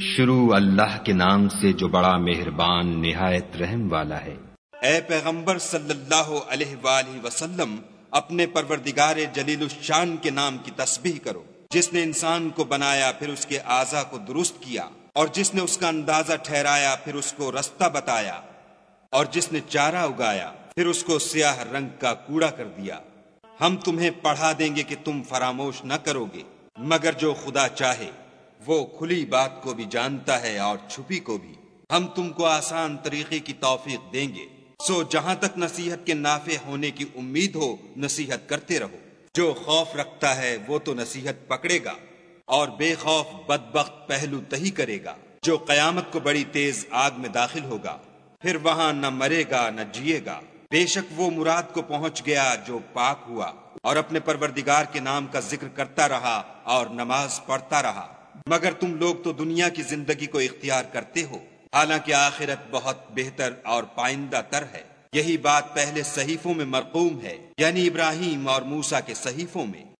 شروع اللہ کے نام سے جو بڑا مہربان نہایت رحم والا ہے۔ اے پیغمبر صلی اللہ علیہ وآلہ وسلم، اپنے پروردگار جلیل الشان کے نام کی تسبیح کرو۔ جس نے انسان کو بنایا، پھر اس کے اعضا کو درست کیا۔ اور جس نے اس کا اندازہ ٹھہرایا، پھر اس کو رستہ بتایا۔ اور جس نے چارہ اگایا، پھر اس کو سیاہ رنگ کا کوڑا کر دیا۔ ہم تمہیں پڑھا دیں گے کہ تم فراموش نہ کرو گے، مگر جو خدا چاہے۔ وہ کھلی بات کو بھی جانتا ہے اور چھپی کو بھی۔ ہم تم کو آسان طریقے کی توفیق دیں گے۔ سو جہاں تک نصیحت کے نافع ہونے کی امید ہو، نصیحت کرتے رہو۔ جو خوف رکھتا ہے، وہ تو نصیحت پکڑے گا۔ اور بے خوف بدبخت پہلو تہی کرے گا۔ جو قیامت کو بڑی تیز آگ میں داخل ہوگا، پھر وہاں نہ مرے گا، نہ جیے گا۔ بے شک وہ مراد کو پہنچ گیا جو پاک ہوا اور اپنے پروردگار کے نام کا ذکر کرتا رہا اور نماز پڑھتا رہا۔ مگر تم لوگ تو دنیا کی زندگی کو اختیار کرتے ہو۔ حالانکہ آخرت بہت بہتر اور پائندہ تر ہے۔ یہی بات پہلے صحیفوں میں مرقوم ہے یعنی ابراہیم اور موسا کے صحیفوں میں۔